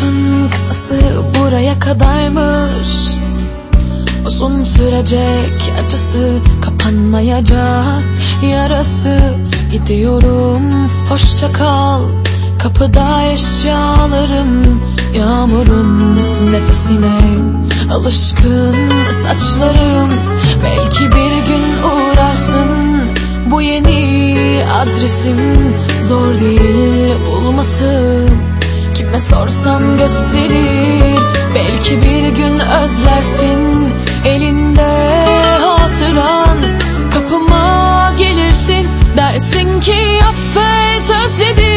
Lafın kısası buraya kadarmış. Uzun sürecek acısı kapanmayacak. Yarası Gidiyorum. Hoşça kal. Kapıda eşyalarım Yağmurun nefesine alışkın saçlarım. Belki bir gün uğrarsın bu yeni adresim. Zor değil bulması kime sorsan gösterir belki bir gün özlersin. Elinde hatıran Kapıma gelirsin. Dersin ki affet özledim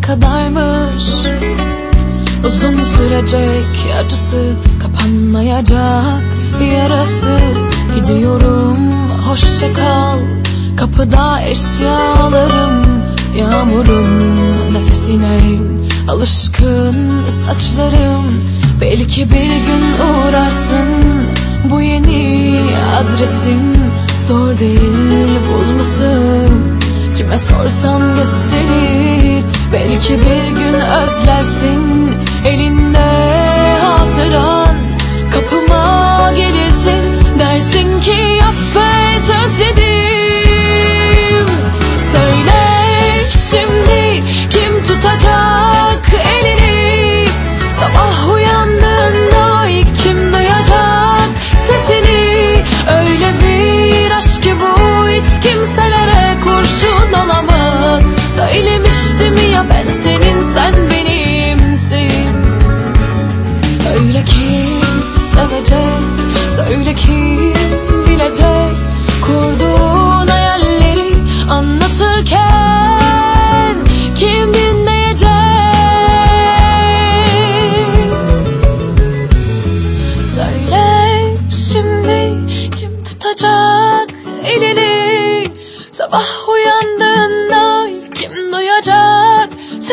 kadarmış. Uzun sürecek acısı kapanmayacak. Yarası Gidiyorum hoşça kal. Kapıda eşyalarım Yağmurun nefesine alışkın saçlarım. Belki bir gün uğrarsın bu yeni adresim. Zor değil bulması Kime sorsan gösterir Belki bir gün özlersin Elinde hatıran. Kapıma gelirsin Dersin ki sen benimsin. Öyle kim sevecek söyle kim bilecek. Kurduğun hayalleri anlatırken kim dinleyecek? Söyle şimdi kim tutacak elini? Sabah uyandığında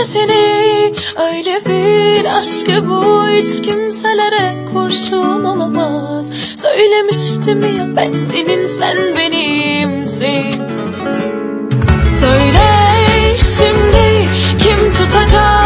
sesini Öyle bir aşkı bu hiç kimselere kurşun olamaz. Söylemiştim ya ben senin sen benimsin. Söyle şimdi kim tutacak